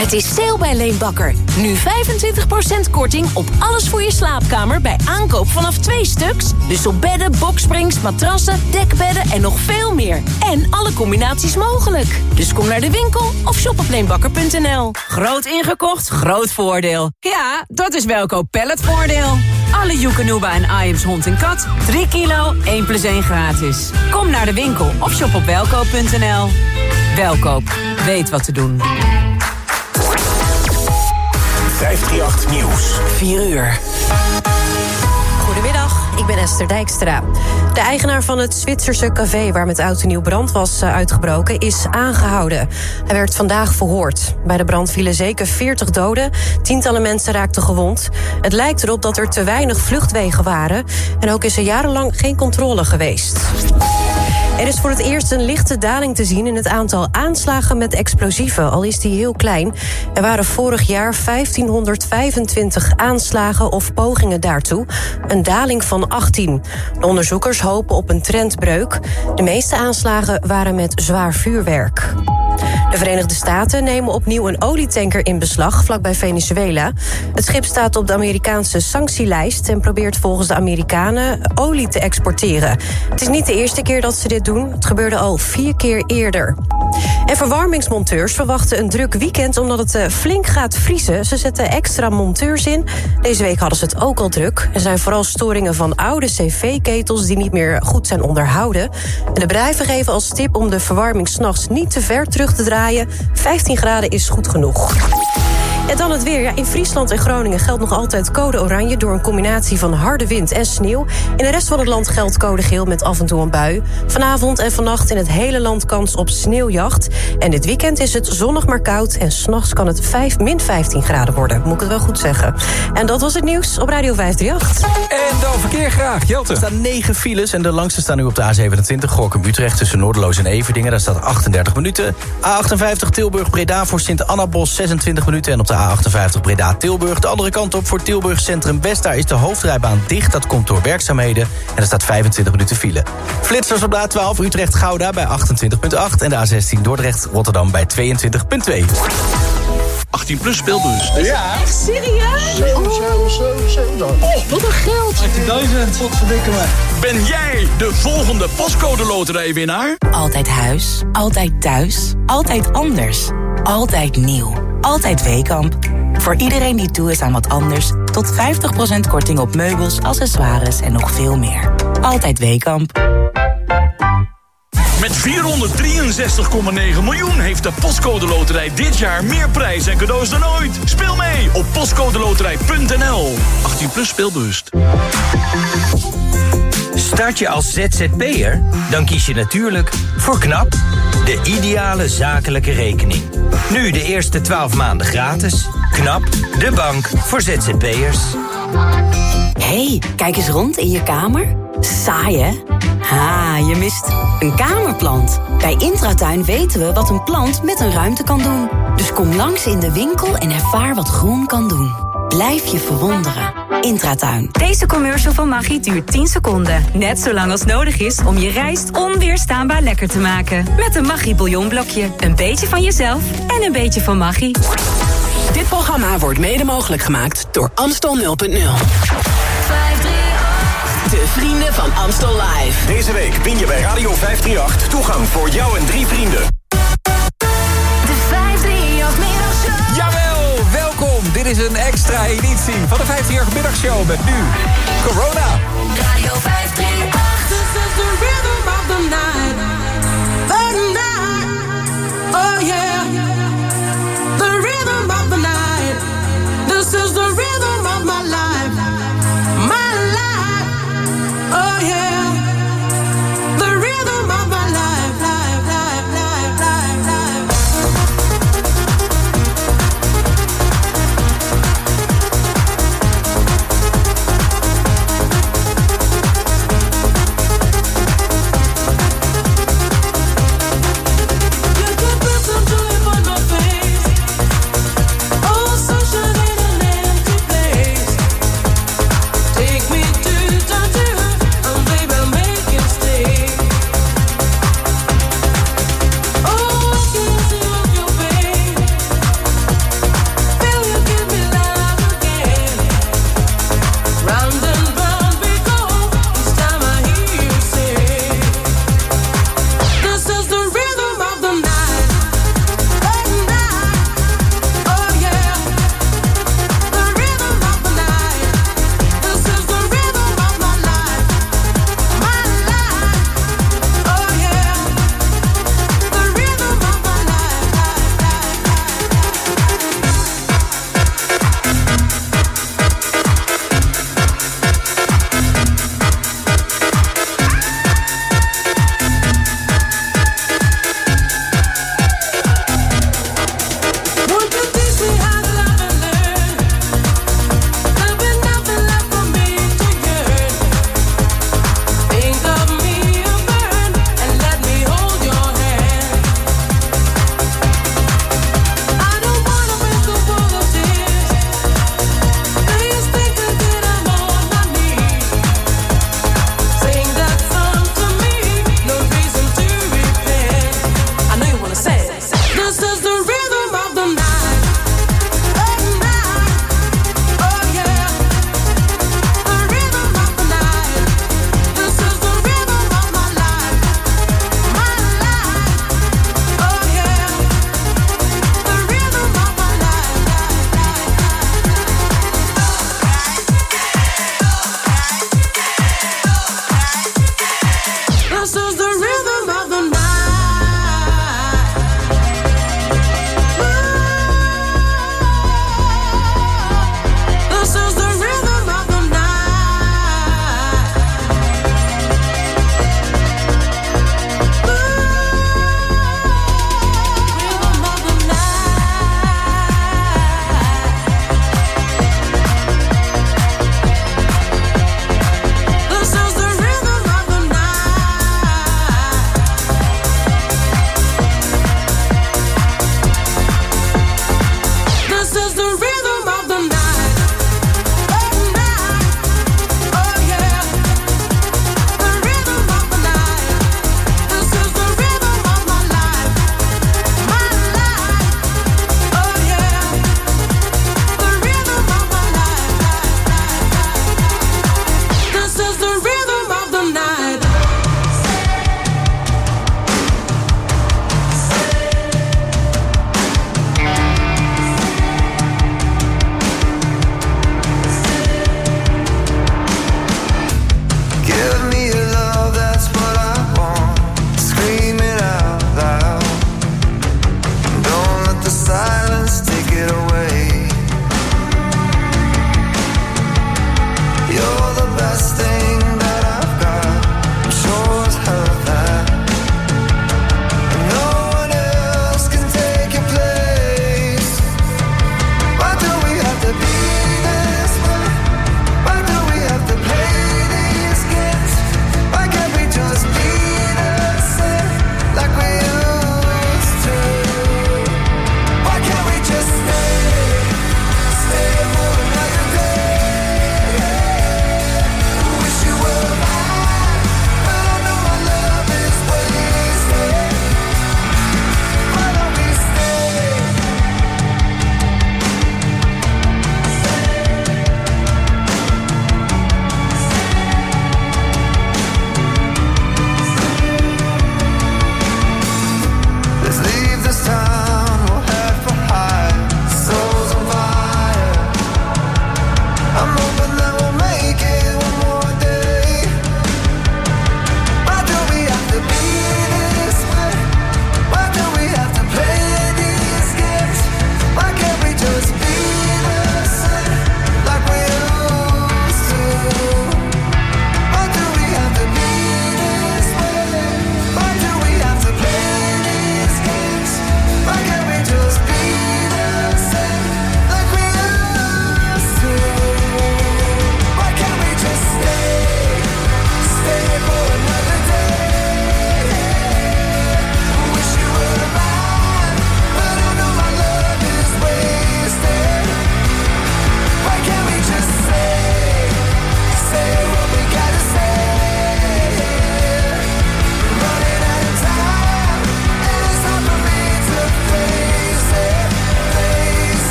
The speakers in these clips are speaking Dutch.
Het is sale bij Leenbakker. Nu 25% korting op alles voor je slaapkamer bij aankoop vanaf twee stuks. Dus op bedden, boksprings, matrassen, dekbedden en nog veel meer. En alle combinaties mogelijk. Dus kom naar de winkel of shop op leenbakker.nl. Groot ingekocht, groot voordeel. Ja, dat is Welkoop Palletvoordeel. Alle Joekanuba en Iams hond en kat. 3 kilo, 1 plus 1 gratis. Kom naar de winkel of shop op welkoop.nl. Welkoop, weet wat te doen. 538 Nieuws. 4 uur. Goedemiddag, ik ben Esther Dijkstra. De eigenaar van het Zwitserse café waar met oud en nieuw brand was eh, uitgebroken... is aangehouden. Hij werd vandaag verhoord. Bij de brand vielen zeker 40 doden. Tientallen mensen raakten gewond. Het lijkt erop dat er te weinig vluchtwegen waren. En ook is er jarenlang geen controle geweest. Er is voor het eerst een lichte daling te zien in het aantal aanslagen met explosieven, al is die heel klein. Er waren vorig jaar 1525 aanslagen of pogingen daartoe, een daling van 18. De onderzoekers hopen op een trendbreuk. De meeste aanslagen waren met zwaar vuurwerk. De Verenigde Staten nemen opnieuw een olietanker in beslag vlakbij Venezuela. Het schip staat op de Amerikaanse sanctielijst en probeert volgens de Amerikanen olie te exporteren. Het is niet de eerste keer dat ze dit doen. Het gebeurde al vier keer eerder. En verwarmingsmonteurs verwachten een druk weekend omdat het eh, flink gaat vriezen. Ze zetten extra monteurs in. Deze week hadden ze het ook al druk. Er zijn vooral storingen van oude cv-ketels die niet meer goed zijn onderhouden. En de bedrijven geven als tip om de verwarming s'nachts niet te ver terug te draaien. 15 graden is goed genoeg. En dan het weer. Ja, in Friesland en Groningen geldt nog altijd code oranje... door een combinatie van harde wind en sneeuw. In de rest van het land geldt code geel met af en toe een bui. Vanavond en vannacht in het hele land kans op sneeuwjacht. En dit weekend is het zonnig maar koud... en s'nachts kan het 5, min 15 graden worden. Moet ik het wel goed zeggen. En dat was het nieuws op Radio 538. En dan verkeer graag, Jelte. Er staan 9 files en de langste staan nu op de A27... Gorkum-Utrecht tussen Noorderloos en Everdingen. Daar staat 38 minuten. A58 Tilburg-Breda voor Sint-Annabos 26 minuten... en op de A58 Breda-Tilburg. De andere kant op voor Tilburg Centrum West. Daar is de hoofdrijbaan dicht. Dat komt door werkzaamheden. En er staat 25 minuten file. Flitsers op de A12 Utrecht-Gouda bij 28,8. En de A16 Dordrecht-Rotterdam bij 22,2. 18 plus speelbus. Ja. Echt serieus? Oh, wat een geld. 18.000, wat verdikken me. Ben jij de volgende pascode loterijwinnaar? Altijd huis, altijd thuis, altijd anders, altijd nieuw, altijd Weekamp. Voor iedereen die toe is aan wat anders, tot 50% korting op meubels, accessoires en nog veel meer. Altijd Weekamp. Met 463,9 miljoen heeft de Postcode Loterij dit jaar meer prijs en cadeaus dan ooit. Speel mee op postcodeloterij.nl. 18 plus speelbewust. Start je als ZZP'er? Dan kies je natuurlijk voor KNAP, de ideale zakelijke rekening. Nu de eerste 12 maanden gratis. KNAP, de bank voor ZZP'ers. hey, kijk eens rond in je kamer. Saai, hè? Ha, je mist een kamerplant. Bij Intratuin weten we wat een plant met een ruimte kan doen. Dus kom langs in de winkel en ervaar wat groen kan doen. Blijf je verwonderen. Intratuin. Deze commercial van Maggi duurt 10 seconden. Net zo lang als nodig is om je rijst onweerstaanbaar lekker te maken. Met een Maggi bouillonblokje. Een beetje van jezelf en een beetje van Maggi. Dit programma wordt mede mogelijk gemaakt door Amstel 0.0. De vrienden van Amstel Live. Deze week win je bij Radio 538 toegang voor jou en drie vrienden. De 538 Middagshow. Jawel, welkom. Dit is een extra editie van de 50 middagshow met nu Corona. Radio 538. This is the rhythm of the night.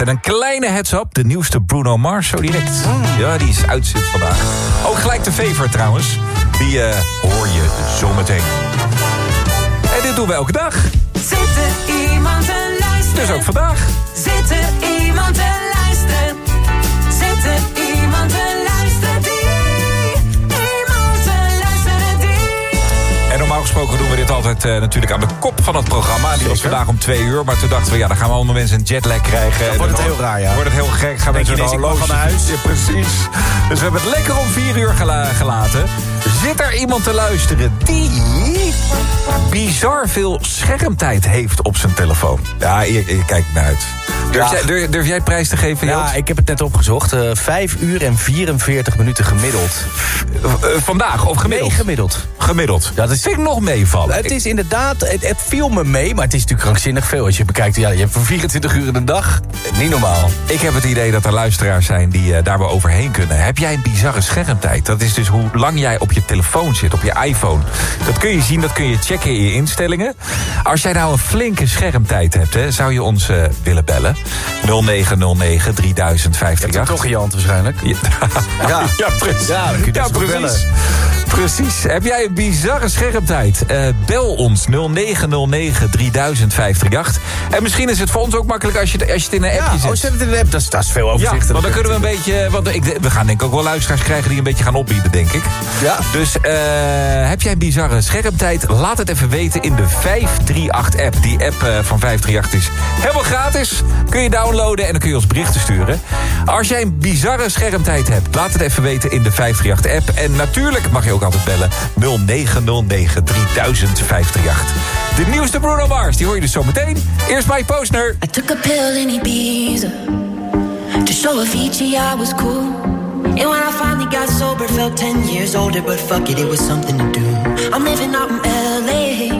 En een kleine heads-up, de nieuwste Bruno Mars zo direct. Ja, die is uit sinds vandaag. Ook gelijk de favorite trouwens. Die eh, hoor je zometeen. En dit doen we elke dag. Zit er iemand te luisteren? Dus ook vandaag. Zit dit altijd eh, natuurlijk aan de kop van het programma. Die was vandaag om twee uur. Maar toen dachten we, ja, dan gaan we allemaal mensen een jetlag krijgen. En wordt het dan heel raar, ja. Wordt het heel gek. Gaan mensen een horloge al naar huis? Ja, precies. Dus we hebben het lekker om vier uur gela- gelaten. Zit er iemand te luisteren die bizar veel schermtijd heeft op zijn telefoon? Ja, je, kijkt naar uit. Durf, Ja. jij, durf, durf jij prijs te geven, Ja, ik heb het net opgezocht. Eh 5 uur en 44 minuten gemiddeld. Eh, vandaag of gemiddeld? Nee, gemiddeld. Gemiddeld. Dat is- vind ik nog meevallen. Het is inderdaad, het, het viel me mee, maar het is natuurlijk krankzinnig veel. Als je bekijkt, ja, je hebt voor 24 uur in een dag. Niet normaal. Ik heb het idee dat er luisteraars zijn die eh, daar wel overheen kunnen. Heb jij een bizarre schermtijd? Dat is dus hoe lang jij op je telefoon zit, op je iPhone. Dat kun je zien, dat kun je checken in je instellingen. Als jij nou een flinke schermtijd hebt, hè, zou je ons willen bellen. 0909 3058. Toch in je hand waarschijnlijk. Ja, Ja. ja precies. Ja, dan kun je dus precies. Precies. Heb jij een bizarre schermtijd? Eh, bel ons 0909 3058. En misschien is het voor ons ook makkelijk als je, het- als je het in een appje Ja, zet. oh, zet het in de app, dat is, dat is veel Ja, overzichtelijker. want dan kunnen we een beetje... Want ik, we gaan denk ik ook wel luisteraars krijgen die een beetje gaan opbieden, denk ik. Ja. Dus eh, heb jij een bizarre schermtijd? Laat het even weten in de 538-app. Die app eh, van 538 is helemaal gratis. Kun je downloaden en dan kun je ons berichten sturen. Als jij een bizarre schermtijd hebt, laat het even weten in de 538-app. En natuurlijk mag je ook ook altijd bellen. 0909 30538. De nieuwste Bruno Mars, die hoor je dus zometeen. Eerst Mike Posner. I took a pill in Ibiza. To show Avicii I was cool. And when I finally got sober, felt 10 years older. But fuck it, it was something to do. I'm living out in L.A.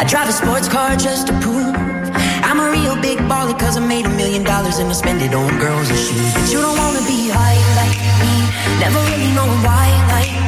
I drive a sports car just to prove. I'm a real big baller cause I made a million dollars and I spend it on girls and shoes. But you don't wanna be high like me, never really know why like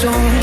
soon.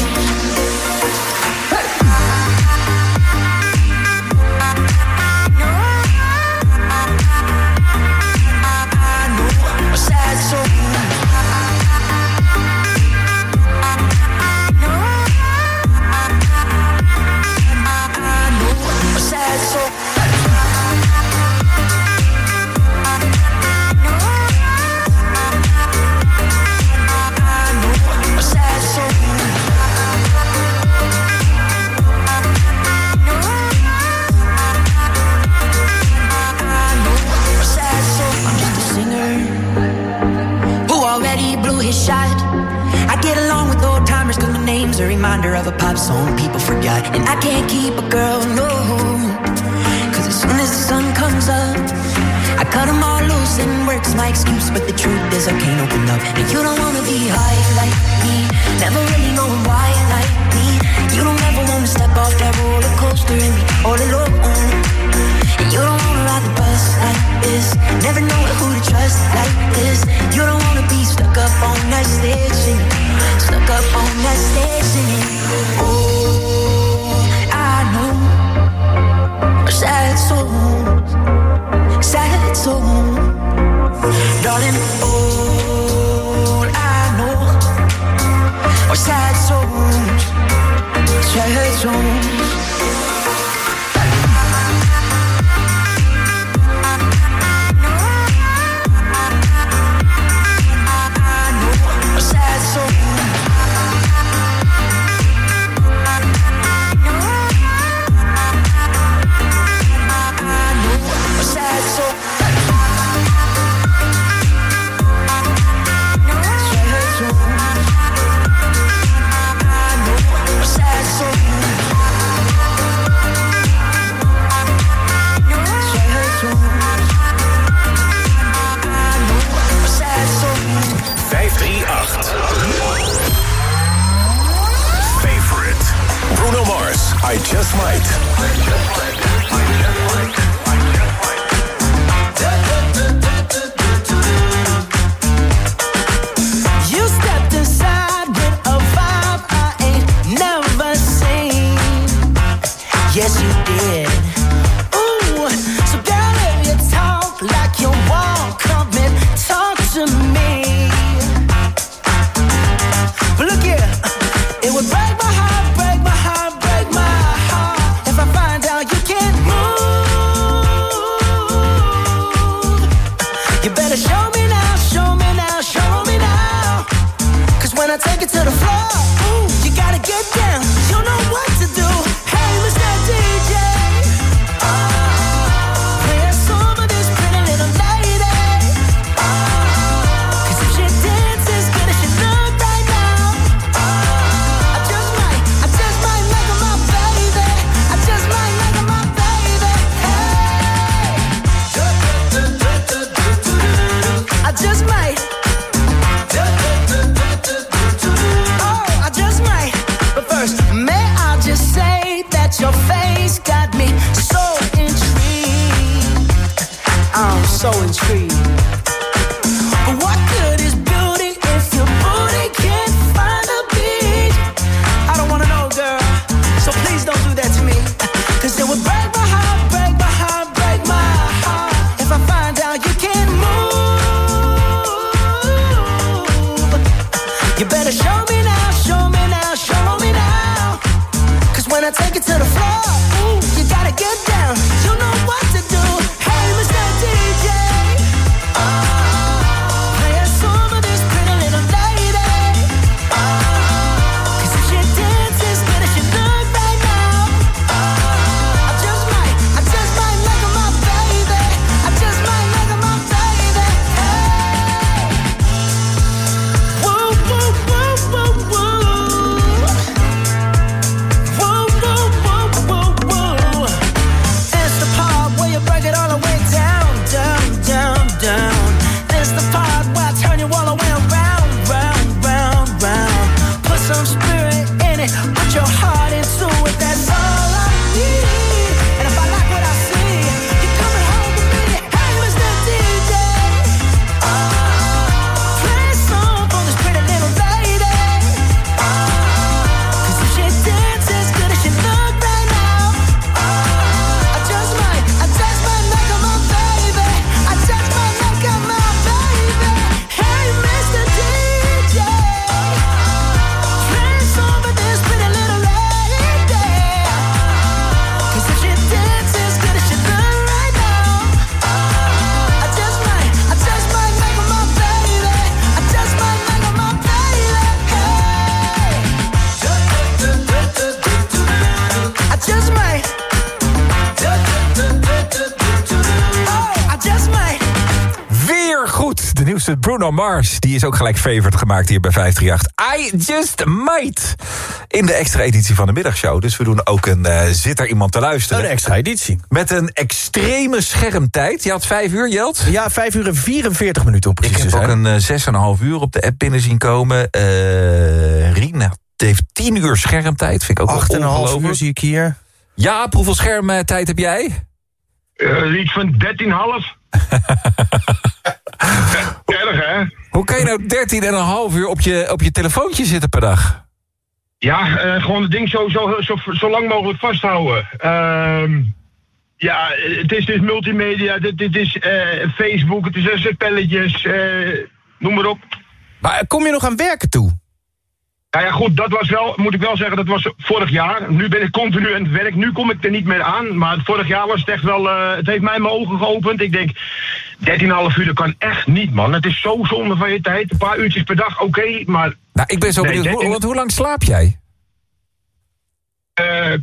Mars. Die is ook gelijk favorite gemaakt hier bij 538. I Just Might. In de extra editie van de middagshow. Dus we doen ook een eh, Zit er iemand te luisteren. Een extra editie. Met een extreme schermtijd. Je had vijf uur, Jelt? Ja, 5 uur en 44 minuten Ik precies te heb ook een eh, zes en een half uur op de app binnen zien komen. Eh Rina heeft tien uur schermtijd. Vind ik ook Acht en een half uur zie ik hier. Ja, hoeveel schermtijd heb jij? Eh, iets van 13,5. Hoe kan je nou 13 en een half uur op je, op je telefoontje zitten per dag? Ja, eh, gewoon het ding zo, zo, zo, zo lang mogelijk vasthouden. Ehm, ja, het is dus multimedia, dit, dit is eh, Facebook, het is spelletjes, eh, noem maar op. Maar kom je nog aan werken toe? Nou ja, goed, dat was wel, moet ik wel zeggen, dat was vorig jaar. Nu ben ik continu aan het werk, nu kom ik er niet meer aan. Maar vorig jaar was het echt wel, eh, het heeft mij mijn ogen geopend. Ik denk, 13,5 uur, dat kan echt niet, man. Het is zo zonde van je tijd. Een paar uurtjes per dag, oké, maar... Nou, ik ben zo Nee, benieuwd, hoe, 13 want hoe lang slaap jij? eh,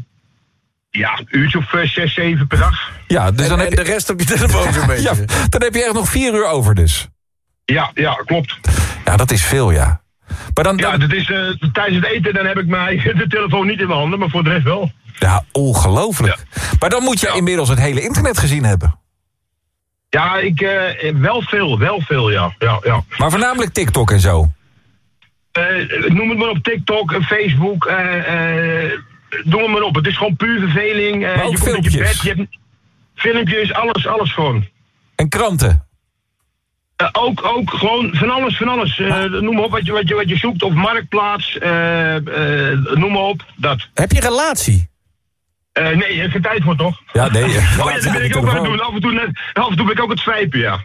ja, een uurtje of eh, zes, zeven per dag. Ja, dus dan en, heb en je, de rest op je telefoon zo'n beetje. ja, dan heb je echt nog vier uur over dus. Ja, ja, klopt. Ja, dat is veel, ja. Maar dan, Ja, dat is, eh, tijdens het eten dan heb ik mij de telefoon niet in mijn handen, maar voor de rest wel. ja ongelooflijk. Maar dan moet je Ja. inmiddels het hele internet gezien hebben. Ja, ik, eh, wel veel, wel veel, ja. ja, ja. Maar voornamelijk TikTok en zo. Eh, noem het maar op TikTok, Facebook, eh, noem het maar op. Het is gewoon puur verveling. je komt uit je filmpjes. bed, je hebt filmpjes, alles, alles gewoon. En kranten. Eh, ook, ook gewoon van alles, van alles. Eh, Noem maar op wat je, wat, je, wat je zoekt, of marktplaats, eh, eh, noem maar op, dat. Heb je relatie? Eh, nee, is geen tijd voor, toch? Ja, nee. Oh ja, dat ben ik ook aan het doen. Af en toe, net, af en toe ben ik ook het swipen, ja. Aan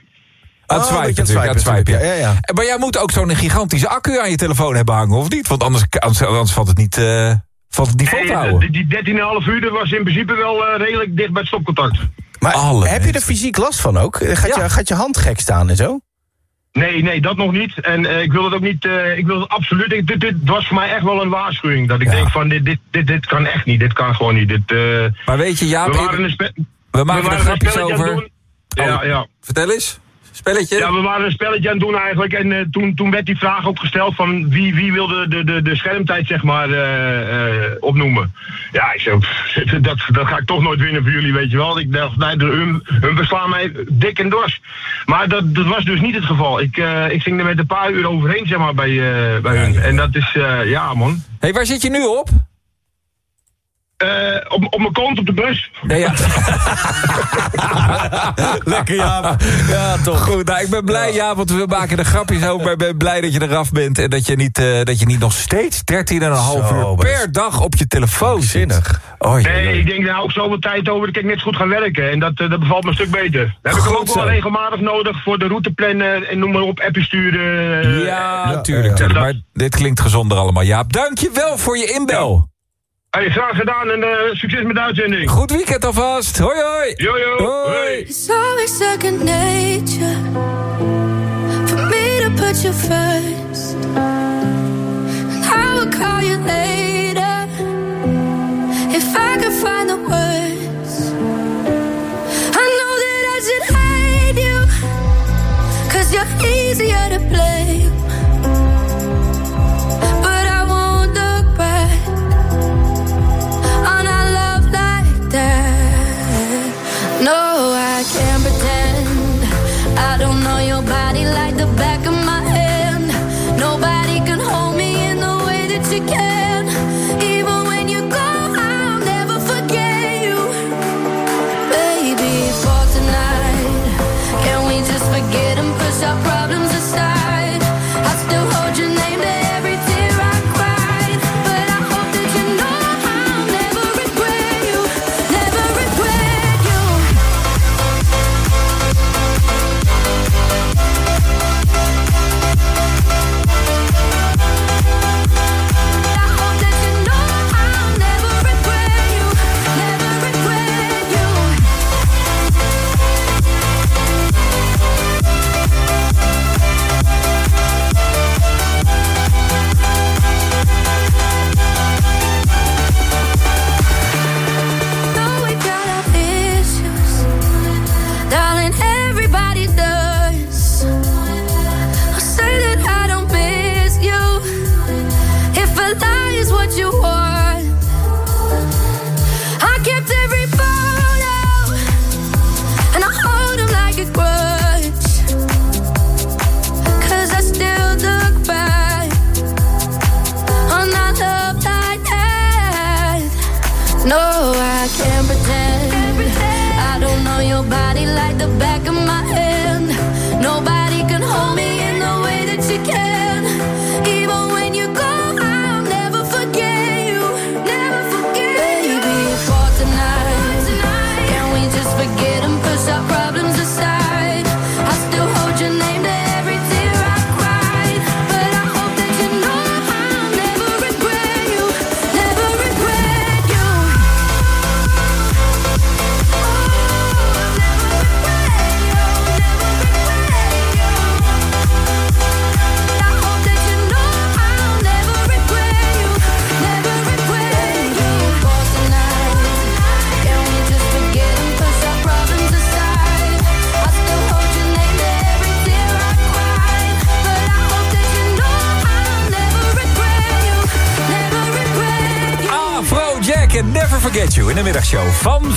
het Oh, swipen je aan natuurlijk, het aan het swipen swipen. ja, ja. Maar jij moet ook zo'n gigantische accu aan je telefoon hebben hangen, of niet? Want anders, anders, anders valt het niet, eh, valt het niet vol te Nee, houden. die, die 13,5 uur was in principe wel eh, redelijk dicht bij het stopcontact. Maar Alle heb je er fysiek last van ook? Gaat, Ja. je, gaat je hand gek staan en zo? Nee, nee, dat nog niet. En eh, ik wil het ook niet, eh, ik wil het absoluut, ik, dit, dit was voor mij echt wel een waarschuwing. Dat ik Ja. denk van, dit, dit, dit, dit kan echt niet, dit kan gewoon niet. Dit, eh, Maar weet je, Jaap, we waren maken er grapjes over. doen. Ja, Oh. ja. Vertel eens. Spelletje? Ja, we waren een spelletje aan het doen eigenlijk. En eh, toen, toen werd die vraag ook gesteld van wie, wie wilde de, de, de schermtijd zeg maar eh, eh, opnoemen. Ja, ik zei, pff, dat, dat ga ik toch nooit winnen voor jullie, weet je wel. Ik dacht, nee, hun, hun beslaan mij dik en dors. Maar dat, dat was dus niet het geval. Ik, ik ging er met een paar uur overheen zeg maar bij, bij hun. En dat is, ja man. hey, waar zit je nu op? Eh, op, op mijn kont op de bus. Nee, ja. Lekker, ja. Ja, toch. Goed, nou, ik ben blij, ja, want we maken er grapjes over. Maar ik ben blij dat je eraf bent en dat je niet, eh, dat je niet nog steeds 13,5 Zo, uur per dag op je telefoon zit. Zinnig. Oh, jee, Nee, ik denk daar ook zoveel tijd over. Dan kan ik net zo goed gaan werken. En dat, eh, dat bevalt me een stuk beter. Dat heb ik Goed ook wel regelmatig nodig voor de route plannen en noem maar op, appjes sturen. Ja, ja, tuurlijk, ja. tuurlijk. Dat- Maar dit klinkt gezonder allemaal, Jaap. Dank je wel voor je inbel. Hey, graag gedaan en eh, succes met de uitzending. Goed weekend alvast. Hoi, hoi. Yo. Hoi. It's always second nature for me to put you first. And I will call you later if I can find the words. I know that I should hate you, cause you're easier to blame.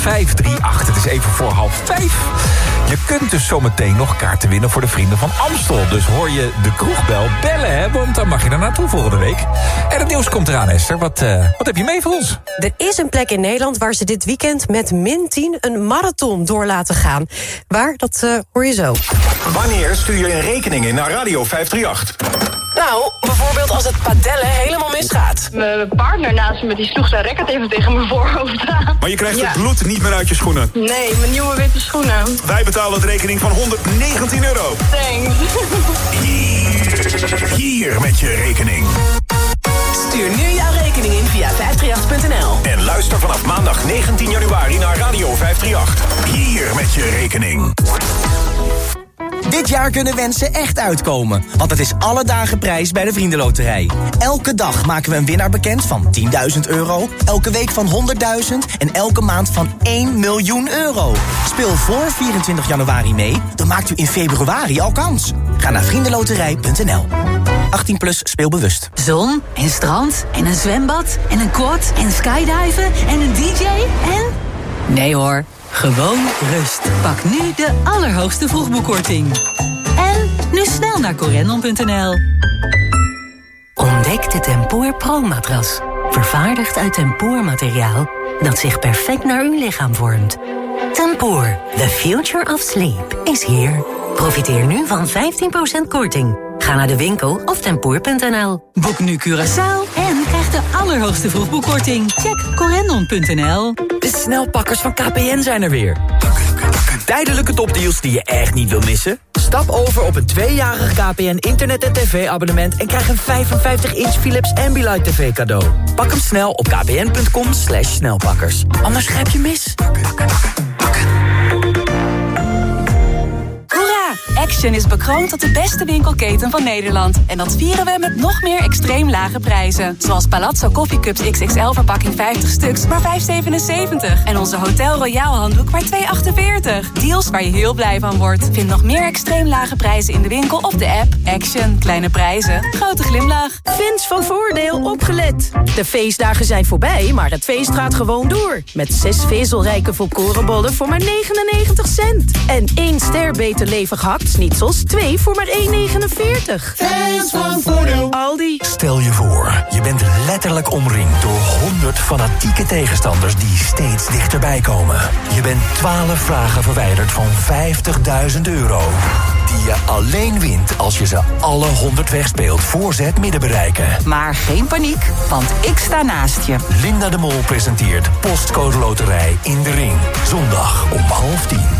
538. Het is even voor half vijf. Je kunt dus zometeen nog kaarten winnen voor de Vrienden van Amstel. Dus hoor je de kroegbel bellen, hè, want dan mag je er naartoe volgende week. En het nieuws komt eraan, Esther. Wat, eh, wat heb je mee voor ons? Er is een plek in Nederland waar ze dit weekend met min 10 een marathon door laten gaan. Waar, dat eh, hoor je zo. Wanneer stuur je een rekening in naar Radio 538? Nou, bijvoorbeeld als het padellen helemaal misgaat. Mijn partner naast me die sloeg zijn racket even tegen mijn voorhoofd aan. Maar je krijgt Ja. het bloed niet meer uit je schoenen. Nee, mijn nieuwe witte schoenen. Wij betalen de rekening van 119 euro. Thanks. Hier, hier met je rekening. Stuur nu jouw rekening in via 538.nl. En luister vanaf maandag 19 januari naar Radio 538. Hier met je rekening. Dit jaar kunnen wensen echt uitkomen, want het is alle dagen prijs bij de Vriendenloterij. Elke dag maken we een winnaar bekend van 10.000 euro, elke week van 100.000 en elke maand van 1 miljoen euro. Speel voor 24 januari mee, dan maakt u in februari al kans. Ga naar vriendenloterij.nl. 18 plus speelbewust. Zon en strand en een zwembad en een quad en skydiven en een dj en... Nee hoor, gewoon rust. Pak nu de allerhoogste vroegboekkorting. En nu snel naar corendon.nl. Ontdek de Tempoor Pro-matras. Vervaardigd uit tempoormateriaal dat zich perfect naar uw lichaam vormt. Tempoor, the future of sleep, is here. Profiteer nu van 15% korting. Ga naar de winkel of tempoor.nl. Boek nu Curaçao de allerhoogste vroegboekkorting. Check corendon.nl. De snelpakkers van KPN zijn er weer. Tijdelijke topdeals die je echt niet wil missen? Stap over op een tweejarig KPN internet- en tv-abonnement... en krijg een 55-inch Philips Ambilight TV cadeau. Pak hem snel op kpn.com snelpakkers. Anders grijp je mis. Action is bekroond tot de beste winkelketen van Nederland. En dat vieren we met nog meer extreem lage prijzen. Zoals Palazzo Coffee Cups XXL verpakking 50 stuks, maar 5,77. En onze Hotel Royal handdoek maar 2,48. Deals waar je heel blij van wordt. Vind nog meer extreem lage prijzen in de winkel of de app. Action. Kleine prijzen. Grote glimlach. Fans van Voordeel opgelet. De feestdagen zijn voorbij, maar het feest gaat gewoon door. Met zes vezelrijke volkorenbollen voor maar 99 cent. En één ster beter levig hakt-snitsels, twee voor maar 1,49. Fans van Voordeel. Aldi. Stel je voor, je bent letterlijk omringd door 100 fanatieke tegenstanders die steeds dichterbij komen. Je bent 12 vragen verwijderd van 50.000 euro. Die je alleen wint als je ze alle 100 wegspeelt voor ze het midden bereiken. Maar geen paniek, want ik sta naast je. Linda de Mol presenteert Postcode Loterij in de Ring. Zondag om half tien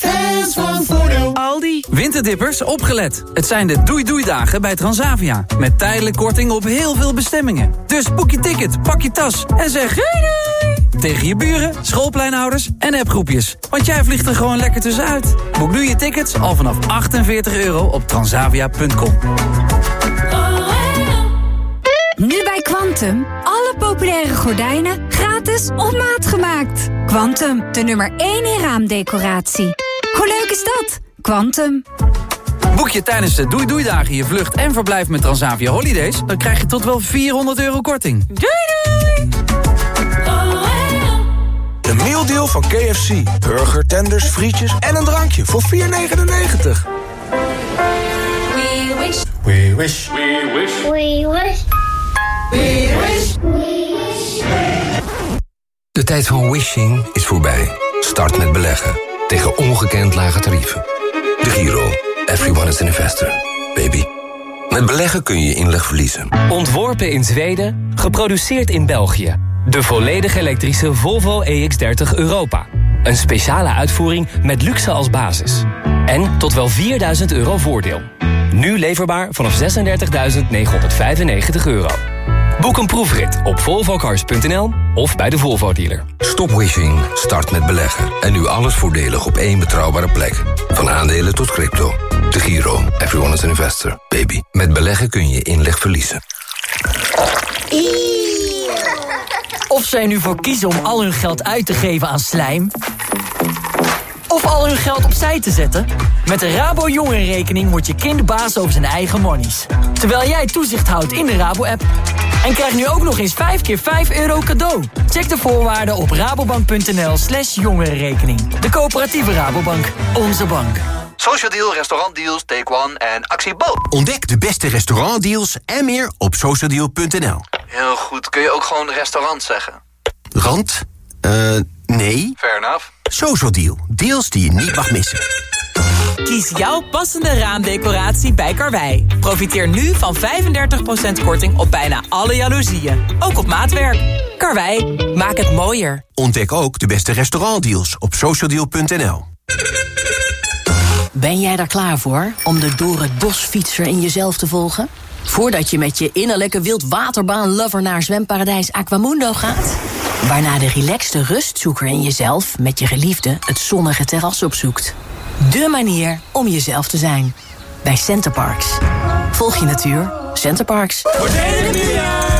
Fans van Voordeel. Aldi. Winterdippers, opgelet. Het zijn de doei-doei-dagen bij Transavia. Met tijdelijk korting op heel veel bestemmingen. Dus boek je ticket, pak je tas en zeg doei doei. Tegen je buren, schoolpleinhouders en appgroepjes. Want jij vliegt er gewoon lekker tussenuit. Boek nu je tickets al vanaf 48 euro op transavia.com. Nu bij Quantum. Alle populaire gordijnen gratis op maat gemaakt. Quantum, de nummer 1 in raamdecoratie. Hoe leuk is dat? Quantum. Boek je tijdens de doei-doei-dagen je vlucht en verblijf met Transavia Holidays... dan krijg je tot wel 400 euro korting. Doei doei! De mealdeal van KFC. Burger, tenders, frietjes en een drankje voor 4,99. We wish. We wish. We wish. We wish. We wish. De tijd van wishing is voorbij. Start met beleggen. Tegen ongekend lage tarieven. De Giro. Everyone is an investor. Baby. Met beleggen kun je inleg verliezen. Ontworpen in Zweden, geproduceerd in België. De volledig elektrische Volvo EX30 Europa. Een speciale uitvoering met luxe als basis. En tot wel 4000 euro voordeel. Nu leverbaar vanaf 36.995 euro. Boek een proefrit op volvocars.nl of bij de Volvo dealer. Stop wishing, start met beleggen. En nu alles voordelig op één betrouwbare plek. Van aandelen tot crypto. De Giro. Everyone is an investor. Baby. Met beleggen kun je inleg verliezen. Of zij nu voor kiezen om al hun geld uit te geven aan slijm... of al hun geld opzij te zetten... met de Rabo Jongerenrekening wordt je kind baas over zijn eigen monies. Terwijl jij toezicht houdt in de Rabo-app. En krijg nu ook nog eens 5 keer 5 euro cadeau. Check de voorwaarden op rabobank.nl slash jongerenrekening. De coöperatieve Rabobank. Onze bank. Social Deal, restaurantdeals, Take One en Actie Bo. Ontdek de beste restaurantdeals en meer op socialdeal.nl. Heel goed. Kun je ook gewoon restaurant zeggen? Rand? Eh, nee. Fair enough. Social Deal. Deals die je niet mag missen. Kies jouw passende raamdecoratie bij Karwei. Profiteer nu van 35% korting op bijna alle jaloezieën. Ook op maatwerk. Karwei, maak het mooier. Ontdek ook de beste restaurantdeals op socialdeal.nl. Ben jij daar klaar voor om de door het bos fietser in jezelf te volgen? Voordat je met je innerlijke wildwaterbaan-lover naar zwemparadijs Aquamundo gaat? Waarna de relaxte rustzoeker in jezelf met je geliefde het zonnige terras opzoekt. De manier om jezelf te zijn. Bij Centerparks. Volg je natuur. Centerparks. Voordelig nieuwjaar!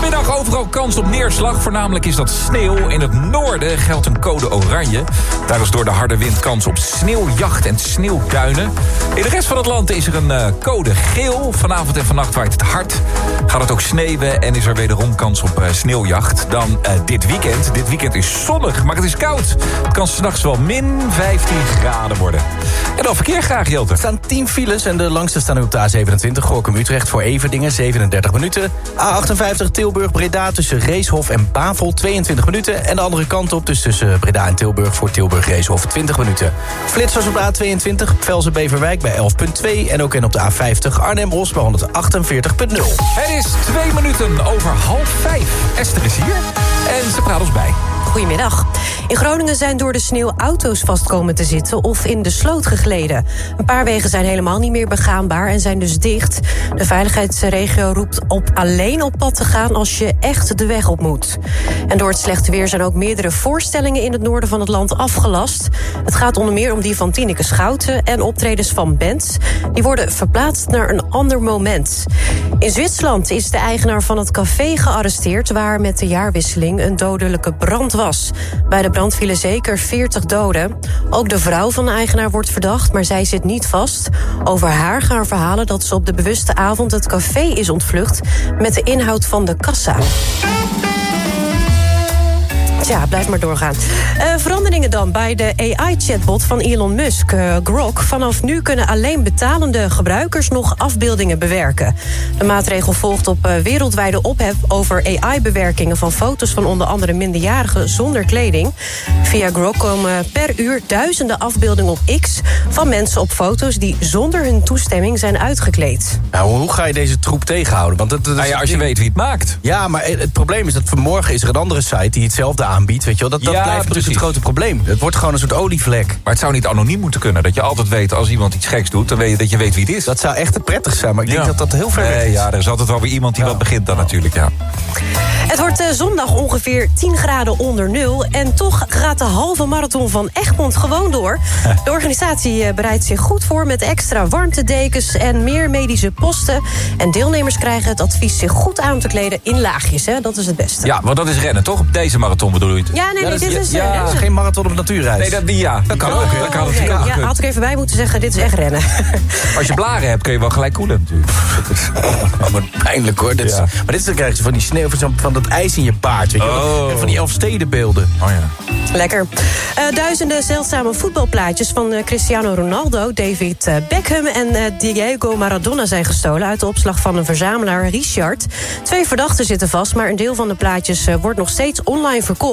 Vanmiddag overal kans op neerslag. Voornamelijk is dat sneeuw. In het noorden geldt een code oranje. Daar is door de harde wind kans op sneeuwjacht en sneeuwduinen. In de rest van het land is er een uh, code geel. Vanavond en vannacht waait het hard. Gaat het ook sneeuwen en is er wederom kans op uh, sneeuwjacht. Dan uh, dit weekend. Dit weekend is zonnig, maar het is koud. Het kan s'nachts wel min 15 graden worden. En dan verkeer graag, Jelte. Er staan 10 files en de langste staan nu op de A27. Gorkum-Utrecht voor Everdingen, 37 minuten. A58 Tilburg-Breda tussen Reeshof en Bavel 22 minuten. En de andere kant op dus tussen Breda en Tilburg voor Tilburg-Reeshof 20 minuten. Flitsers op de A22 Velzen-Beverwijk bij 11.2. En ook in op de A50 Arnhem-Os bij 148.0. Het is twee minuten over half vijf. Esther is hier en ze praat ons bij. Goedemiddag. In Groningen zijn door de sneeuw auto's vast komen te zitten of in de sloot gegleden. Een paar wegen zijn helemaal niet meer begaanbaar en zijn dus dicht. De veiligheidsregio roept op alleen op pad te gaan als je echt de weg op moet. En door het slechte weer zijn ook meerdere voorstellingen in het noorden van het land afgelast. Het gaat onder meer om die van Tineke Schouten en optredens van bands. Die worden verplaatst naar een ander moment. In Zwitserland is de eigenaar van het café gearresteerd... waar met de jaarwisseling een dodelijke brand was. Bij de brand vielen zeker 40 doden. Ook de vrouw van de eigenaar wordt verdacht, maar zij zit niet vast. Over haar gaan verhalen dat ze op de bewuste avond het café is ontvlucht... met de inhoud van de kassa. Tja, blijf maar doorgaan. Uh, veranderingen dan bij de AI-chatbot van Elon Musk, uh, Grok. Vanaf nu kunnen alleen betalende gebruikers nog afbeeldingen bewerken. De maatregel volgt op uh, wereldwijde ophef over AI-bewerkingen... van foto's van onder andere minderjarigen zonder kleding. Via Grok komen per uur duizenden afbeeldingen op X... van mensen op foto's die zonder hun toestemming zijn uitgekleed. Nou, hoe ga je deze troep tegenhouden? Want het, het nou ja, als je weet wie het maakt. Ja, maar het probleem is dat vanmorgen is er een andere site... die hetzelfde aanbiedt, weet je wel. Dat, dat Ja, blijft natuurlijk precies. het grote probleem. Het wordt gewoon een soort olievlek. Maar het zou niet anoniem moeten kunnen. Dat je altijd weet als iemand iets geks doet, dan weet je dat je weet wie het is. Dat zou echt te prettig zijn, maar ik denk dat dat heel ver weg is. ja, er is altijd wel weer iemand die wat begint dan natuurlijk, ja. Het wordt eh, zondag ongeveer 10 graden onder nul. En toch gaat de halve marathon van Egmond gewoon door. De organisatie eh, bereidt zich goed voor met extra warmtedekens en meer medische posten. En deelnemers krijgen het advies zich goed aan te kleden in laagjes. Hè? Dat is het beste. Ja, want dat is rennen, toch? Op deze marathon bedoel je het? Ja, nee, nee, dit is... eh, Ja, is- geen marathon op natuurreis. Nee, dat, ja, dat kan ook. Dat kan ook. Ja, had ik even bij moeten zeggen, dit is echt rennen. Als je blaren hebt, kun je wel gelijk koelen natuurlijk. Oh, wat pijnlijk hoor. Dit is-. Maar dit is dan krijg je van die sneeuw, van, dat ijs in je paard. Weet je wel. Oh. En van die elfstedenbeelden. Oh ja. Lekker. Eh, duizenden zeldzame voetbalplaatjes van eh, Cristiano Ronaldo, David Beckham en eh, Diego Maradona zijn gestolen uit de opslag van een verzamelaar Richard. Twee verdachten zitten vast, maar een deel van de plaatjes wordt nog steeds online verkocht,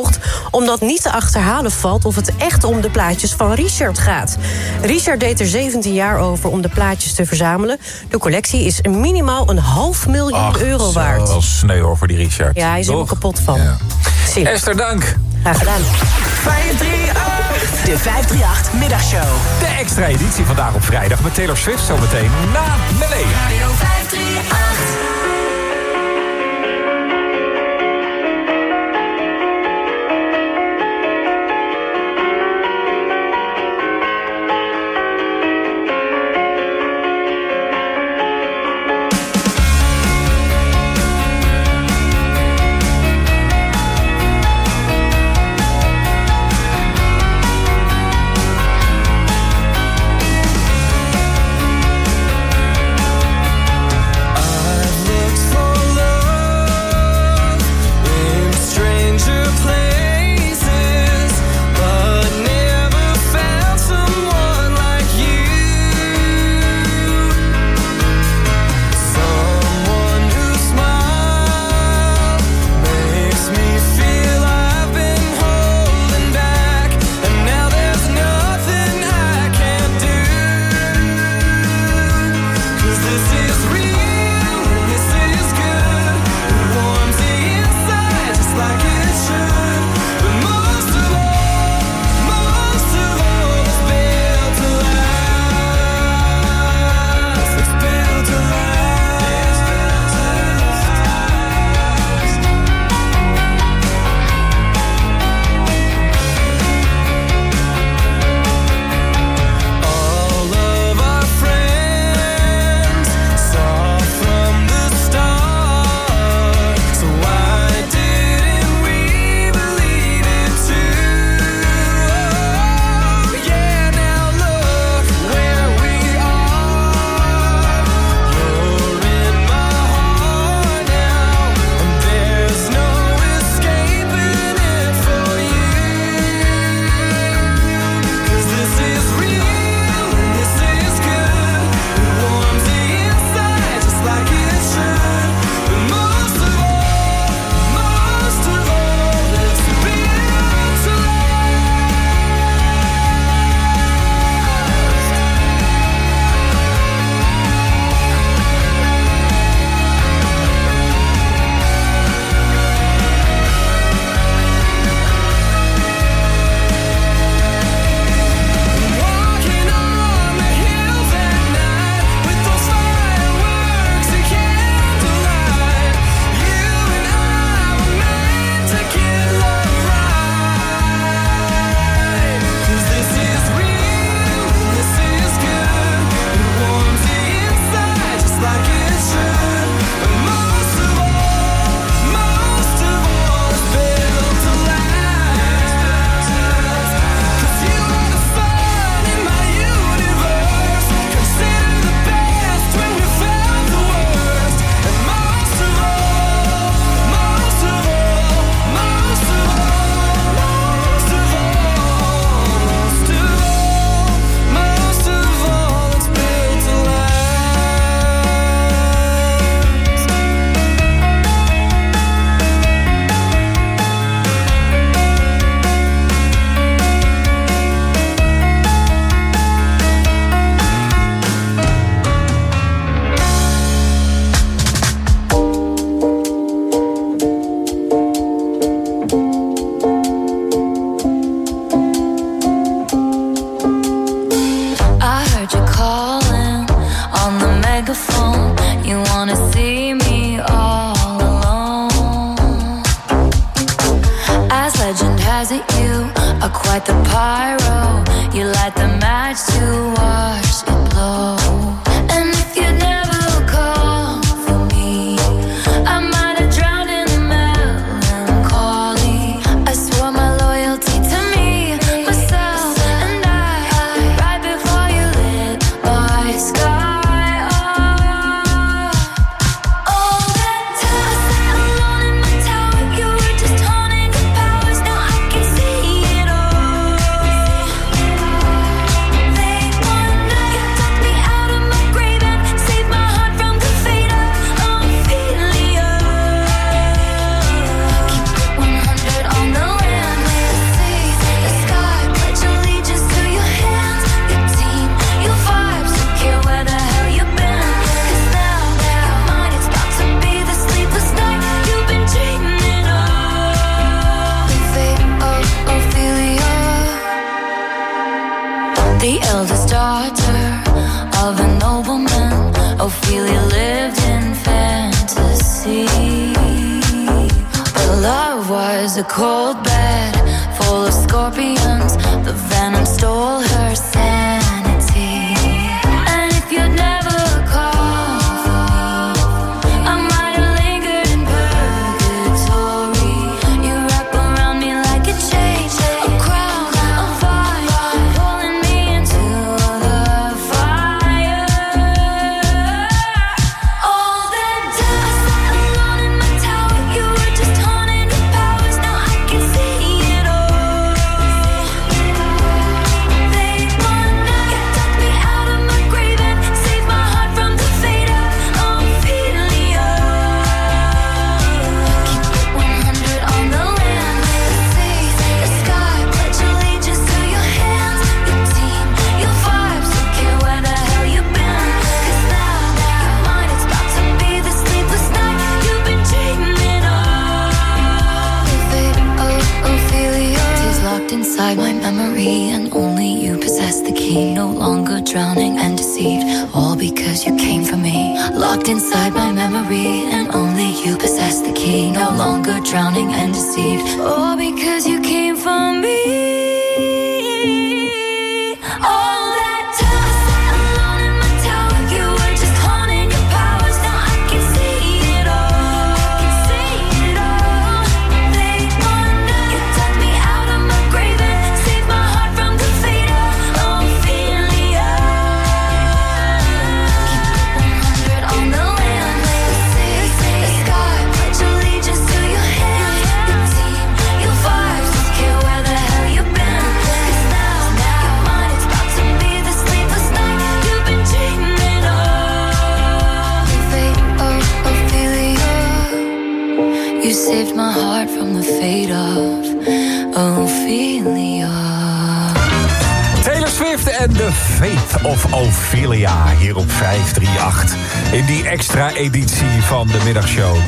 omdat niet te achterhalen valt of het echt om de plaatjes van Richard gaat. Richard deed er 17 jaar over om de plaatjes te verzamelen. De collectie is minimaal een half miljoen euro waard. Wel sneu hoor voor die Richard. Ja, hij is er helemaal kapot van. Esther, dank. Graag gedaan. 538. De 538 Middagshow. De extra editie vandaag op vrijdag met Taylor Swift zometeen na Melee.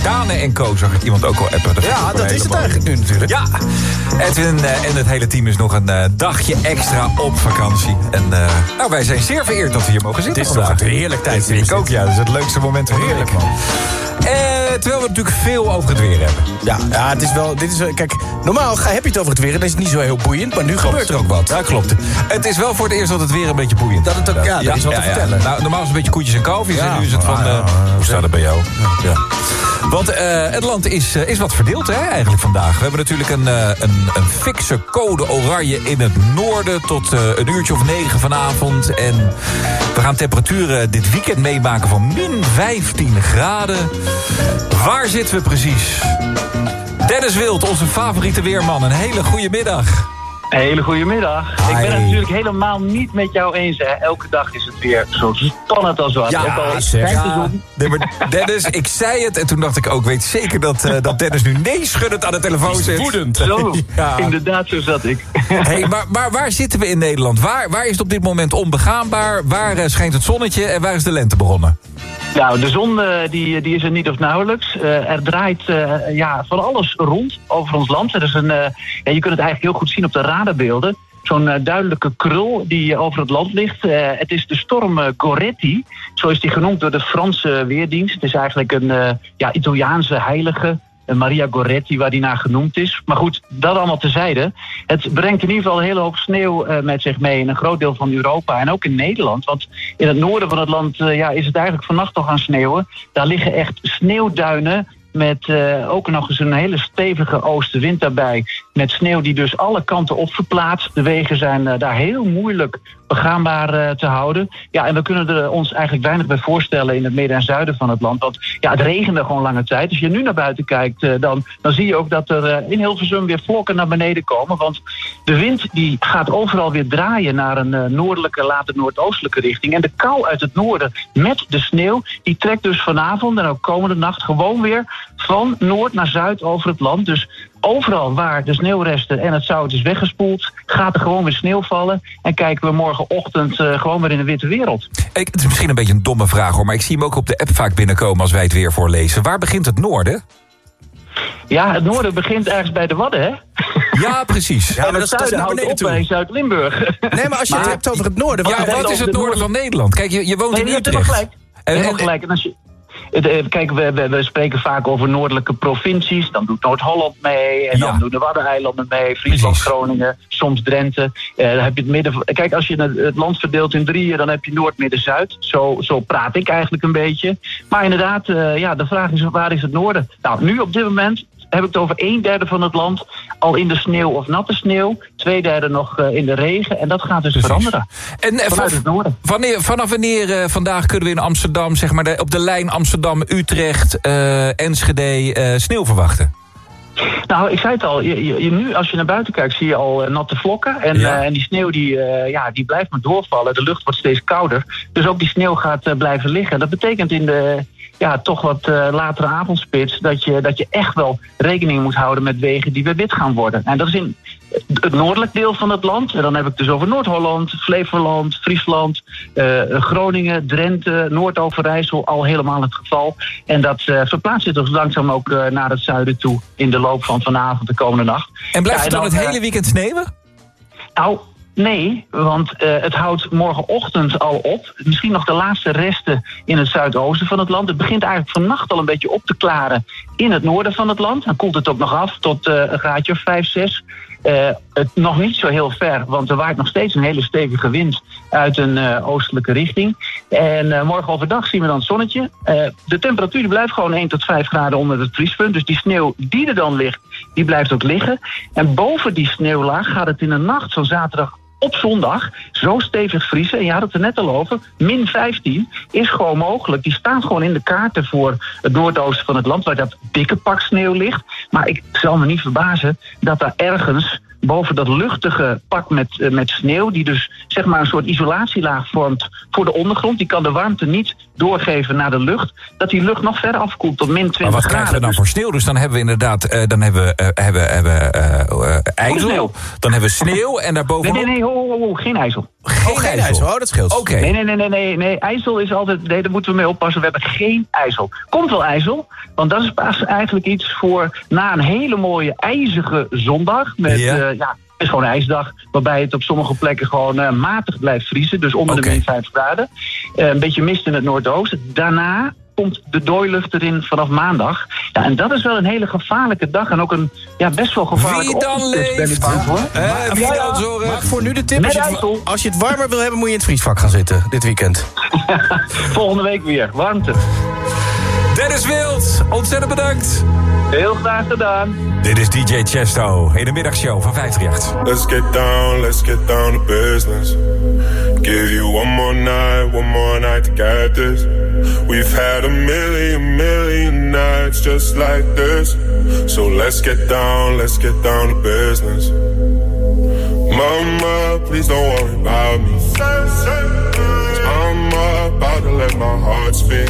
Dane en Co zag ik iemand ook al appen. Ja, dat is het eigenlijk nu natuurlijk. Ja, Edwin eh, en het hele team is nog een eh, dagje extra op vakantie. En eh, nou, wij zijn zeer vereerd dat we hier mogen zitten Het is toch vandaag. een heerlijk tijdstip, Ik ook, ja. Dat is het leukste moment van Heerlijk, man. Terwijl we natuurlijk veel over het weer hebben. Ja, ja, het is wel. Dit is, wel- kijk, normaal ga, heb je het over het weer en dan is niet zo heel boeiend. Maar nu gebeurt er ook wat. Ja, klopt. Het is wel voor het eerst dat het weer een beetje boeiend Dat het ook- ja, er is wat te vertellen. Nou, normaal is het een beetje koetjes en kalfjes. En nu is het van... ah, ja, eh, hoe staat het bij jou? Ja. Want eh, het land is, eh, is wat verdeeld hè, eigenlijk vandaag. We hebben natuurlijk een, eh, een, een fikse code oranje in het noorden... tot een uurtje of negen vanavond. En we gaan temperaturen dit weekend meemaken van min 15 graden. Waar zitten we precies? Dennis Wild, onze favoriete weerman. Een hele goede middag. Hele goede middag. Ik ben het natuurlijk helemaal niet met jou eens. Hè. Elke dag is het weer zo spannend als wat. Ook al de zon. Nee, maar Dennis, ik zei het en toen dacht ik ook... weet zeker dat, eh, dat Dennis nu nee schuddend aan de telefoon zit. woedend. Zo, inderdaad, zo zat ik. Hey, maar, maar waar zitten we in Nederland? Waar, waar is het op dit moment onbegaanbaar? Waar eh, schijnt het zonnetje en waar is de lente begonnen? Nou, de zon eh, die, die is er niet of nauwelijks. Eh, er draait eh, ja, van alles rond over ons land. Er is een, eh, ja, je kunt het eigenlijk heel goed zien op de Zo'n eh, duidelijke krul die eh, over het land ligt. Eh, het is de storm eh, Goretti. Zo is die genoemd door de Franse Weerdienst. Het is eigenlijk een ja, Italiaanse heilige. Maria Goretti, waar die naar genoemd is. Maar goed, dat allemaal tezijde. Het brengt in ieder geval een hele hoop sneeuw met zich mee... in een groot deel van Europa en ook in Nederland. Want in het noorden van het land ja, is het eigenlijk vannacht al gaan sneeuwen. Daar liggen echt sneeuwduinen... Met eh, ook nog eens een hele stevige oostenwind daarbij. Met sneeuw die dus alle kanten op verplaatst. De wegen zijn eh, daar heel moeilijk begaanbaar eh, te houden. Ja, en we kunnen er ons eigenlijk weinig bij voorstellen in het midden en zuiden van het land. Want ja, het regende gewoon lange tijd. Als je nu naar buiten kijkt, dan, dan zie je ook dat er in Hilversum weer vlokken naar beneden komen. Want de wind die gaat overal weer draaien naar een noordelijke, later noordoostelijke richting. En de kou uit het noorden met de sneeuw, die trekt dus vanavond en ook komende nacht gewoon weer van noord naar zuid over het land. Dus overal waar de sneeuwresten en het zout is weggespoeld, gaat er gewoon weer sneeuw vallen. En kijken we morgenochtend eh, gewoon weer in de witte wereld. Ik, het is misschien een beetje een domme vraag hoor... maar ik zie hem ook op de app vaak binnenkomen als wij het weer voorlezen. Waar begint het noorden? Ja, het noorden begint ergens bij de Wadden, hè? Ja, precies. en het zuiden houdt op bij Zuid-Limburg. Nee, maar als je het hebt over het noorden... Ja, wat is het noorden van Nederland? Kijk, je, je woont Nee, in je hebt helemaal Utrecht. gelijk. En- en- gelijk. En als je, kijk, we, we, we spreken vaak over noordelijke provincies. Dan doet Noord-Holland mee. En dan doen de Waddeneilanden mee. Friesland, Groningen, soms Drenthe. Eh, dan heb je het midden. Kijk, als je het, het land verdeelt in drieën, dan heb je Noord, Midden, Zuid. Zo, zo praat ik eigenlijk een beetje. Maar inderdaad, eh, ja, de vraag is: waar is het noorden? Nou, nu op dit moment heb ik het over een derde van het land al in de sneeuw of natte sneeuw. Twee derde nog eh, in de regen. En dat gaat dus veranderen. En eh, Vanuit het noorden. Wanneer, vanaf wanneer eh, vandaag kunnen we in Amsterdam, zeg maar, op de lijn Amsterdam-Utrecht, eh, Enschede, sneeuw verwachten? Nou, ik zei het al. Je, nu, als je naar buiten kijkt, zie je al natte vlokken. En, Ja. en die sneeuw die, ja, die blijft maar doorvallen. De lucht wordt steeds kouder. Dus ook die sneeuw gaat blijven liggen. Dat betekent in de ja, toch wat eh, latere avondspits... Dat je, dat je echt wel rekening moet houden met wegen die weer wit gaan worden. En dat is in het noordelijk deel van het land. En dan heb ik dus over Noord-Holland, Flevoland, Friesland... eh, Groningen, Drenthe, Noord-Overijssel al helemaal het geval. En dat eh, verplaatst zich dus langzaam ook naar het zuiden toe... in de loop van vanavond de komende nacht. En blijft Ja, het dan het hele weekend sneeuwen? nou, nee, want eh, het houdt morgenochtend al op. Misschien nog de laatste resten in het zuidoosten van het land. Het begint eigenlijk vannacht al een beetje op te klaren in het noorden van het land. Dan koelt het ook nog af tot eh, een graadje of 5, 6. Eh, het nog niet zo heel ver, want er waait nog steeds een hele stevige wind uit een oostelijke richting. En morgen overdag zien we dan het zonnetje. De temperatuur blijft gewoon 1 tot 5 graden onder het vriespunt. Dus die sneeuw die er dan ligt, die blijft ook liggen. En boven die sneeuwlaag gaat het in de nacht van zaterdag op zondag zo stevig vriezen. En je had het er net al over. Min 15 is gewoon mogelijk. Die staat gewoon in de kaarten voor het noordoosten van het land... waar dat dikke pak sneeuw ligt. Maar ik zal me niet verbazen dat daar ergens boven dat luchtige pak met, eh, met sneeuw... die dus zeg maar een soort isolatielaag vormt voor de ondergrond... die kan de warmte niet doorgeven naar de lucht... dat die lucht nog verder afkoelt tot min 20 Maar wat graden. krijgen we dan voor sneeuw? Dus dan hebben we inderdaad eh, dan hebben we, eh, hebben, hebben, eh, ijzel, dan hebben we sneeuw en Nee, daarbovenop... nee, nee, ho, ho, ho, geen ijzel. Geen, geen ijzel. Oh, dat scheelt. Oké. Nee, nee, nee, nee, nee, nee. IJssel is altijd. Nee, daar moeten we mee oppassen. We hebben geen IJssel. Komt wel IJssel, want dat is pas eigenlijk iets voor na een hele mooie ijzige zondag. Met Ja. ja. Is gewoon een ijsdag, waarbij het op sommige plekken gewoon eh, matig blijft vriezen. Dus onder de min 5 graden. Eh, een beetje mist in het noordoosten. Daarna komt de dooilucht erin vanaf maandag. Ja, en dat is wel een hele gevaarlijke dag. En ook een ja, best wel gevaarlijke Wie dan ochtendspits, ben ik leeft? bang voor. Eh, wie Ja, dan? Maar voor nu de tip, als je, Met het, IJssel. als je het warmer wil hebben, moet je in het vriesvak gaan zitten dit weekend. Volgende week weer. Warmte. Dennis Wild, ontzettend bedankt. Heel graag gedaan. Dit is DJ Chesto in de middagshow van 538. Let's get down, let's get down to business. Give you one more night, one more night to get this. We've had a million, million nights just like this. So let's get down, let's get down to business. Mama, please don't worry about me. i I'm about to let my heart speak.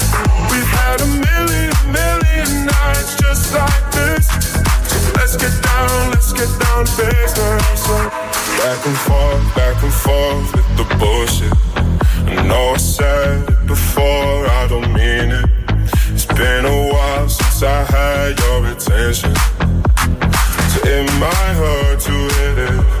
We've had a million, million nights just like this. So let's get down, let's get down to business. Back and forth, back and forth with the bullshit. I know I said it before, I don't mean it. It's been a while since I had your attention. So it might hurt to hit it.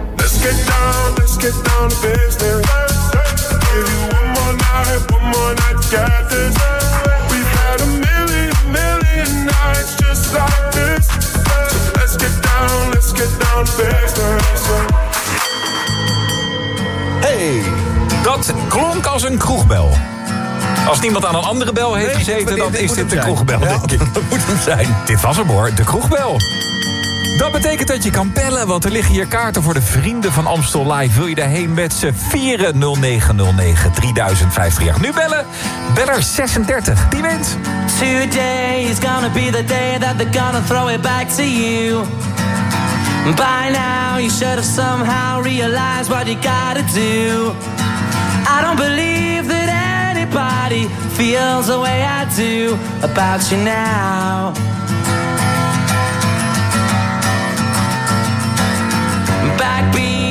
Let's get down, let's get down to business. Give you one more night, one more night, got this. We've had a million, million nights just like this. So let's get down, let's get down to business. Hey, dat klonk als een kroegbel. Als niemand aan een andere bel heeft Nee, gezeten, dit- dan dit is dit de kroegbel, Ja, denk ik. dat moet hem zijn. Dit was hem hoor, de kroegbel. Dat betekent dat je kan bellen, want er liggen hier kaarten voor de vrienden van Amstel Live. Wil je daarheen met z'n vieren 0909 3058. Nu bellen, beller 36, die wint. Today is gonna be the day that they're gonna throw it back to you. By now, you should have somehow realized what you gotta do. I don't believe that anybody feels the way I do about you now.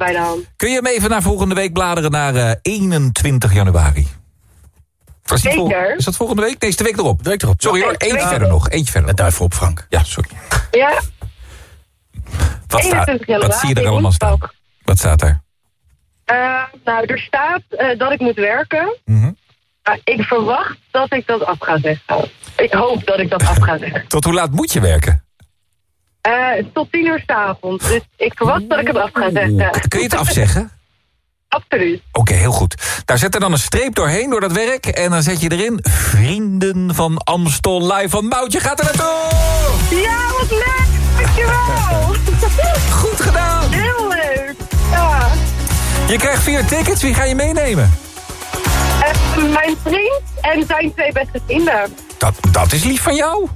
Bij de hand. Kun je hem even naar volgende week bladeren naar eh, 21 januari? Zeker. is dat volgende week? Nee, is de week erop. De week erop. Sorry hoor, eentje verder nog. Eentje verder. Duif op, Frank. Ja, sorry. Ja, Wat, staat, 21 januari, wat zie je er allemaal staan? Wat staat daar? eh, nou, er staat eh, dat ik moet werken. Mhm. Maar ik verwacht dat ik dat af ga zeggen. Ik hoop dat ik dat af ga zeggen. Tot hoe laat moet je werken? Eh, tot tien uur 's avonds. Dus ik verwacht dat ik het af ga zeggen. Kun je het afzeggen? Absoluut. Oké, heel goed. Daar zet er dan een streep doorheen door dat werk. En dan zet je erin... Vrienden van Amstel Live van Moutje gaat er naartoe! Ja, wat leuk! Dankjewel! Goed gedaan! Heel leuk! Ja. Je krijgt vier tickets. Wie ga je meenemen? Eh, mijn vriend en zijn twee beste vrienden. Dat, dat is lief van jou.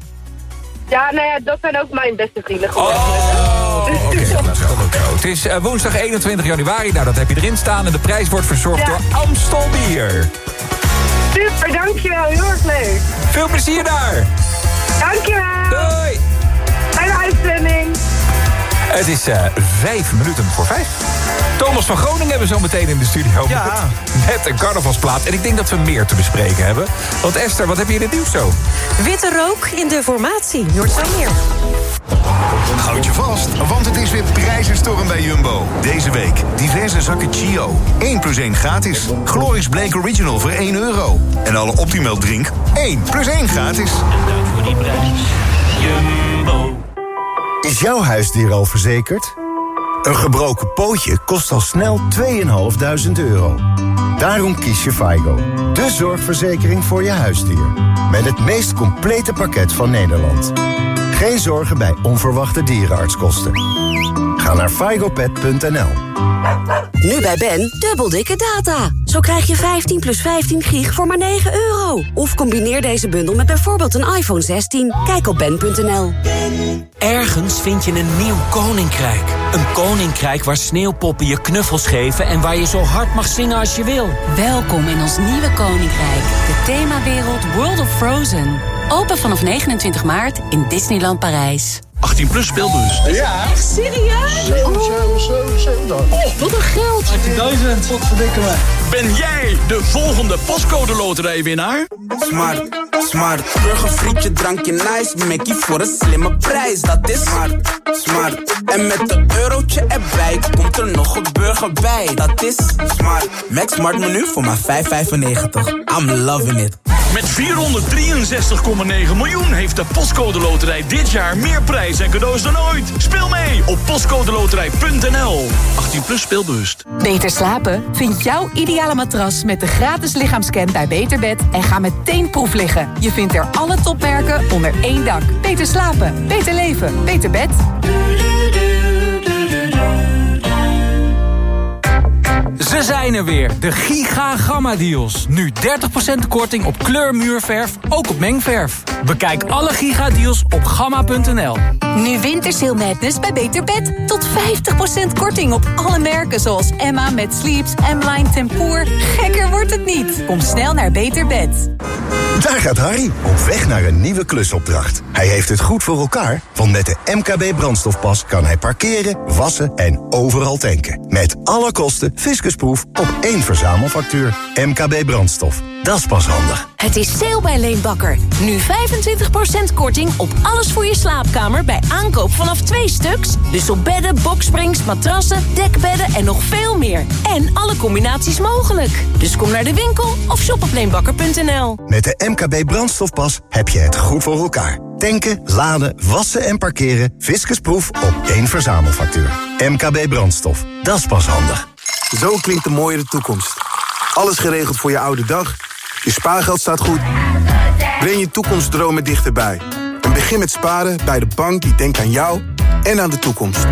Ja, nou ja, dat zijn ook mijn beste vrienden geworden. Oh, oké. goed zo, goed zo. Het is eh, woensdag 21 januari. Nou, dat heb je erin staan. En de prijs wordt verzorgd Ja. door Amstel Bier. Super, dankjewel. Heel erg leuk. Veel plezier daar. Dankjewel. Doei. Fijne uitzending. Het is eh, vijf minuten voor vijf. Thomas van Groningen hebben we zo meteen in de studio. Ja. Met, met een carnavalsplaat. En ik denk dat we meer te bespreken hebben. Want Esther, wat heb je in het nieuws zo? Witte rook in de formatie. Zo meer. Houd je vast, want het is weer prijzenstorm bij Jumbo. Deze week diverse zakken Chio. 1 plus 1 gratis. Glorious Blake Original voor 1 euro. En alle Optimal drink 1 plus 1 gratis. voor die prijs. Jumbo. Is jouw huisdier al verzekerd? Een gebroken pootje kost al snel 2.500 euro. Daarom kies je FIGO, de zorgverzekering voor je huisdier. Met het meest complete pakket van Nederland. Geen zorgen bij onverwachte dierenartskosten. Ga naar figopet.nl. Nu bij Ben, dubbel dikke data. Zo krijg je 15 plus 15 gig voor maar 9 euro. Of combineer deze bundel met bijvoorbeeld een iPhone 16. Kijk op ben.nl. Ergens vind je een nieuw koninkrijk. Een koninkrijk waar sneeuwpoppen je knuffels geven... en waar je zo hard mag zingen als je wil. Welkom in ons nieuwe koninkrijk. De themawereld World of Frozen. Open vanaf 29 maart in Disneyland Parijs. 18 plus speelbus. Ja. Echt serieus? 7, 7, 7, 7. Oh, wat een geld. 18.000. Wat verdikken me. Ben jij de volgende postcode loterijwinnaar? Smart, smart. Burgerfrietje, drankje nice. Mackie voor een slimme prijs. Dat is smart, smart. En met een eurotje erbij komt er nog een burger bij. Dat is smart. Max Smart menu voor maar 5,95. I'm loving it. Met 463,9 miljoen heeft de Postcode Loterij dit jaar meer prijs en cadeaus dan ooit. Speel mee op postcodeloterij.nl. 18 plus speelbewust. Beter slapen? Vind jouw ideale matras met de gratis lichaamscan bij Beterbed en ga meteen proef liggen. Je vindt er alle topmerken onder één dak. Beter slapen, beter leven, beter bed. Ze zijn er weer, de Giga Gamma Deals. Nu 30% korting op kleurmuurverf, ook op mengverf. Bekijk alle Giga Deals op gamma.nl. Nu Wintersail Madness bij Beter Bed. Tot 50% korting op alle merken zoals Emma met Sleeps, M-Line Tempoor. Gekker wordt het niet. Kom snel naar Beter Bed. Daar gaat Harry, op weg naar een nieuwe klusopdracht. Hij heeft het goed voor elkaar, want met de MKB brandstofpas kan hij parkeren, wassen en overal tanken. Met alle kosten fiscusproef op één verzamelfactuur. MKB brandstof, dat is pas handig. Het is sale bij Leenbakker. Nu 25% korting op alles voor je slaapkamer bij aankoop vanaf twee stuks. Dus op bedden, boksprings, matrassen, dekbedden en nog veel meer. En alle combinaties mogelijk. Dus kom naar de winkel of shop op leenbakker.nl. Met de MKB brandstofpas heb je het goed voor elkaar. Tanken, laden, wassen en parkeren. Fiscusproef op één verzamelfactuur. MKB brandstof, dat is pas handig. Zo klinkt de mooiere toekomst. Alles geregeld voor je oude dag. Je spaargeld staat goed. Breng je toekomstdromen dichterbij. En begin met sparen bij de bank die denkt aan jou en aan de toekomst.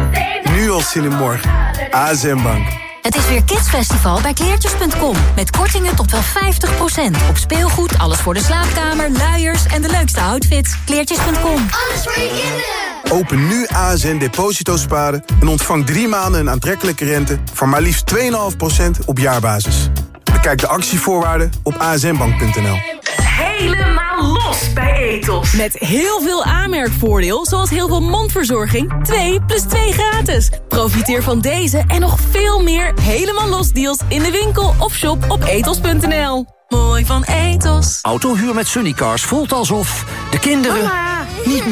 Nu al zin in morgen. ASM Bank. Het is weer Kidsfestival bij kleertjes.com. Met kortingen tot wel 50%. Op speelgoed, alles voor de slaapkamer, luiers en de leukste outfits. Kleertjes.com. Alles voor je kinderen. Open nu ASN Deposito Sparen en ontvang drie maanden een aantrekkelijke rente van maar liefst 2,5% op jaarbasis. Bekijk de actievoorwaarden op asnbank.nl. Helemaal los bij Ethos. Met heel veel aanmerkvoordeel, zoals heel veel mondverzorging. 2 plus 2 gratis. Profiteer van deze en nog veel meer helemaal los deals in de winkel of shop op ethos.nl. Mooi van Ethos. Autohuur met Sunnycars voelt alsof de kinderen niet mee